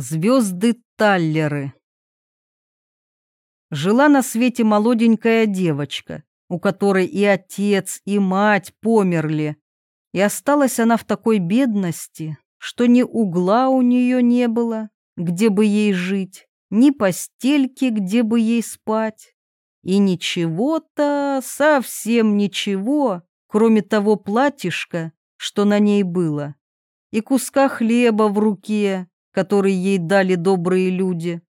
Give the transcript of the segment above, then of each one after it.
Звезды Таллеры. Жила на свете молоденькая девочка, у которой и отец, и мать померли. И осталась она в такой бедности, что ни угла у нее не было, где бы ей жить, ни постельки, где бы ей спать. И ничего-то, совсем ничего, кроме того платьишка, что на ней было, и куска хлеба в руке, который ей дали добрые люди.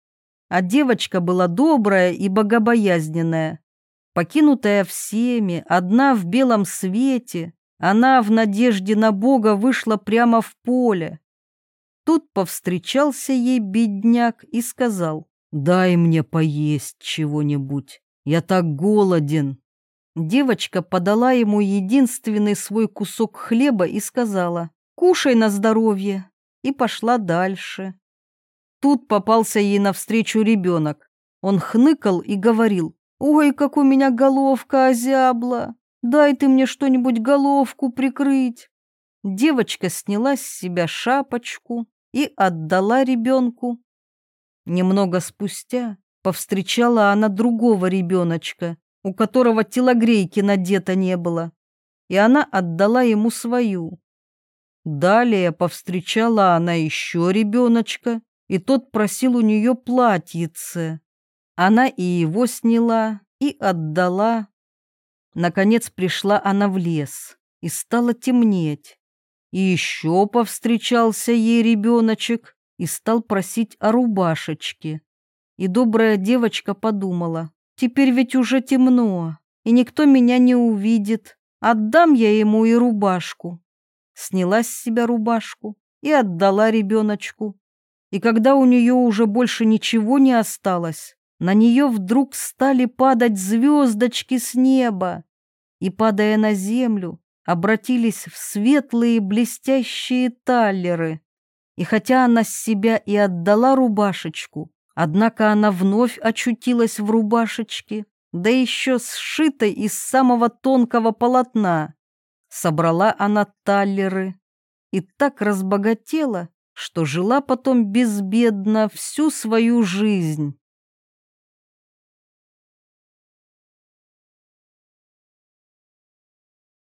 А девочка была добрая и богобоязненная. Покинутая всеми, одна в белом свете, она в надежде на Бога вышла прямо в поле. Тут повстречался ей бедняк и сказал, «Дай мне поесть чего-нибудь, я так голоден». Девочка подала ему единственный свой кусок хлеба и сказала, «Кушай на здоровье» и пошла дальше. Тут попался ей навстречу ребенок. Он хныкал и говорил, «Ой, как у меня головка озябла! Дай ты мне что-нибудь головку прикрыть!» Девочка сняла с себя шапочку и отдала ребенку. Немного спустя повстречала она другого ребеночка, у которого телогрейки надето не было, и она отдала ему свою. Далее повстречала она еще ребеночка, и тот просил у нее платьице. Она и его сняла, и отдала. Наконец пришла она в лес, и стало темнеть. И еще повстречался ей ребеночек, и стал просить о рубашечке. И добрая девочка подумала, теперь ведь уже темно, и никто меня не увидит, отдам я ему и рубашку сняла с себя рубашку и отдала ребеночку. И когда у нее уже больше ничего не осталось, на нее вдруг стали падать звездочки с неба и, падая на землю, обратились в светлые блестящие таллеры. И хотя она с себя и отдала рубашечку, однако она вновь очутилась в рубашечке, да еще сшитой из самого тонкого полотна. Собрала она таллеры и так разбогатела, что жила потом безбедно всю свою жизнь.